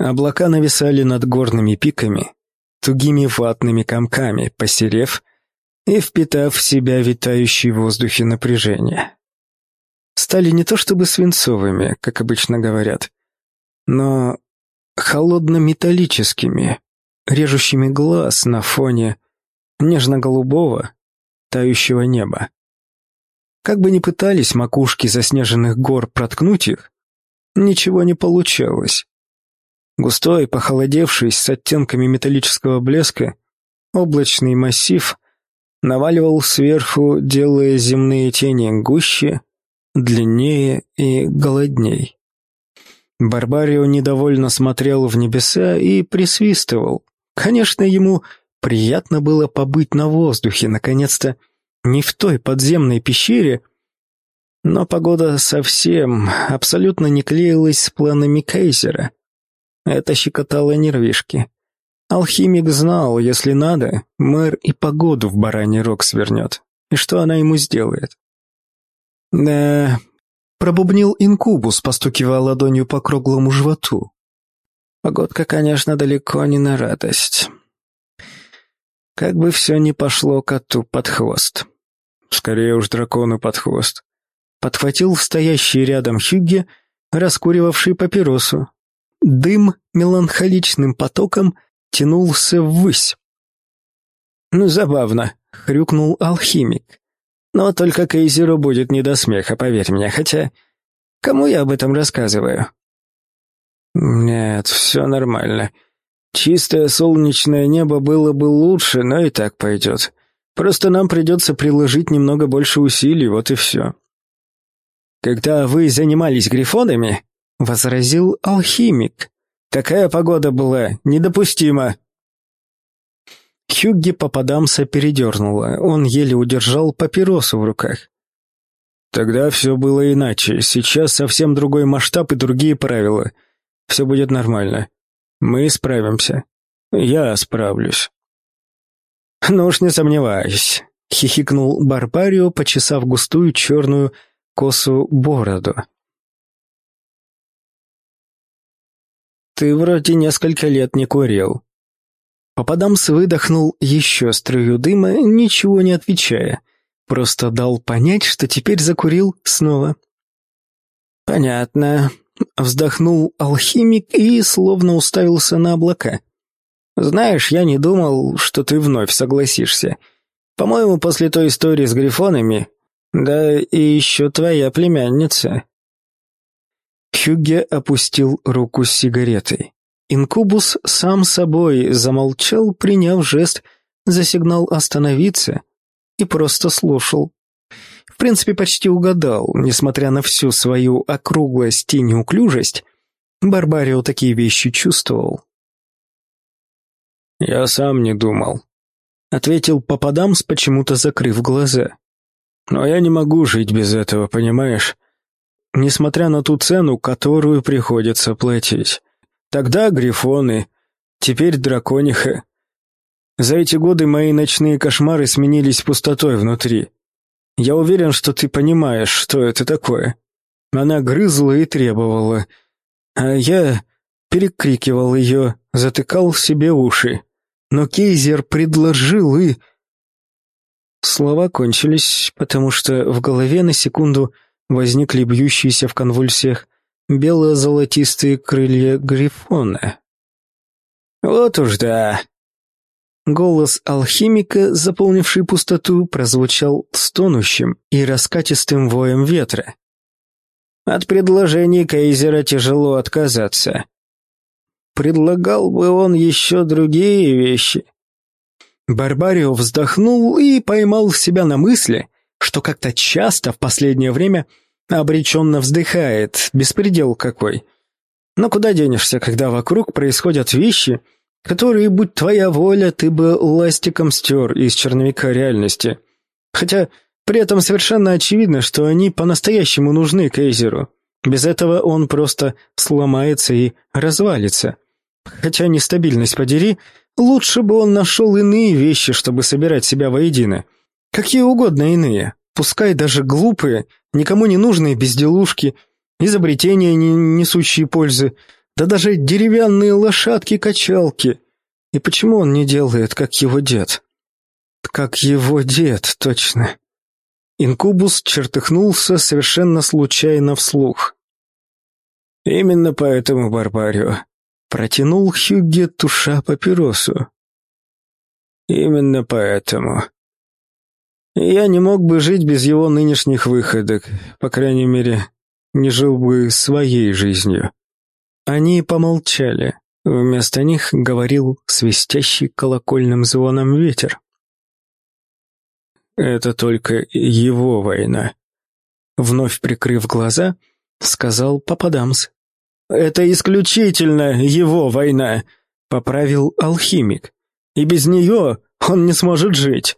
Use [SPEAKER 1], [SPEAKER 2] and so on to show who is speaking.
[SPEAKER 1] Облака нависали над горными пиками, тугими ватными комками, посерев и впитав в себя витающий в воздухе напряжение. Стали не то чтобы свинцовыми, как обычно говорят, но холодно-металлическими, режущими глаз на фоне нежно-голубого, тающего неба. Как бы ни пытались макушки заснеженных гор проткнуть их, ничего не получалось. Густой, похолодевший, с оттенками металлического блеска, облачный массив наваливал сверху, делая земные тени гуще, длиннее и голодней. Барбарио недовольно смотрел в небеса и присвистывал. Конечно, ему приятно было побыть на воздухе, наконец-то, не в той подземной пещере, но погода совсем, абсолютно не клеилась с планами Кейзера. Это щекотало нервишки. Алхимик знал, если надо, мэр и погоду в бараний рог свернет. И что она ему сделает? Да, пробубнил инкубус, постукивая ладонью по круглому животу. Погодка, конечно, далеко не на радость. Как бы все ни пошло коту под хвост. Скорее уж дракону под хвост. Подхватил стоящий рядом Хюгге, раскуривавший папиросу. Дым меланхоличным потоком тянулся ввысь. «Ну, забавно», — хрюкнул алхимик. «Но только Кейзеру будет не до смеха, поверь мне, хотя... Кому я об этом рассказываю?» «Нет, все нормально. Чистое солнечное небо было бы лучше, но и так пойдет. Просто нам придется приложить немного больше усилий, вот и все». «Когда вы занимались грифонами», — возразил алхимик, — «такая погода была недопустима». Хюгги попадамса передернуло, он еле удержал папиросу в руках. «Тогда все было иначе, сейчас совсем другой масштаб и другие правила. Все будет нормально. Мы справимся. Я справлюсь». «Ну уж не сомневаюсь», — хихикнул Барбарио, почесав густую черную косу бороду. «Ты вроде несколько лет не курил». Попадамс выдохнул еще струю дыма, ничего не отвечая. Просто дал понять, что теперь закурил снова. «Понятно», — вздохнул алхимик и словно уставился на облака. «Знаешь, я не думал, что ты вновь согласишься. По-моему, после той истории с грифонами да и еще твоя племянница». Хюгге опустил руку с сигаретой. Инкубус сам собой замолчал, приняв жест за сигнал остановиться, и просто слушал. В принципе, почти угадал, несмотря на всю свою округлость и неуклюжесть, Барбарио такие вещи чувствовал. «Я сам не думал», — ответил Пападамс, почему-то закрыв глаза. Но я не могу жить без этого, понимаешь? Несмотря на ту цену, которую приходится платить. Тогда грифоны, теперь дракониха. За эти годы мои ночные кошмары сменились пустотой внутри. Я уверен, что ты понимаешь, что это такое. Она грызла и требовала. А я перекрикивал ее, затыкал себе уши. Но Кейзер предложил и... Слова кончились, потому что в голове на секунду возникли бьющиеся в конвульсиях бело-золотистые крылья грифона. «Вот уж да!» Голос алхимика, заполнивший пустоту, прозвучал стонущим и раскатистым воем ветра. От предложений Кейзера тяжело отказаться. Предлагал бы он еще другие вещи, Барбарио вздохнул и поймал себя на мысли, что как-то часто в последнее время обреченно вздыхает, беспредел какой. Но куда денешься, когда вокруг происходят вещи, которые, будь твоя воля, ты бы ластиком стер из черновика реальности. Хотя при этом совершенно очевидно, что они по-настоящему нужны Кейзеру. Без этого он просто сломается и развалится. Хотя нестабильность подери — Лучше бы он нашел иные вещи, чтобы собирать себя воедино. Какие угодно иные, пускай даже глупые, никому не нужные безделушки, изобретения, не несущие пользы, Да даже деревянные лошадки-качалки. И почему он не делает, как его дед? Как его дед, точно. Инкубус чертыхнулся совершенно случайно вслух. «Именно поэтому, Барбарио», — протянул Хюгге туша папиросу. «Именно поэтому. Я не мог бы жить без его нынешних выходок, по крайней мере, не жил бы своей жизнью». Они помолчали. Вместо них говорил свистящий колокольным звоном ветер. Это только его война. Вновь прикрыв глаза, сказал Пападамс. Это исключительно его война, поправил алхимик. И без нее он не сможет жить.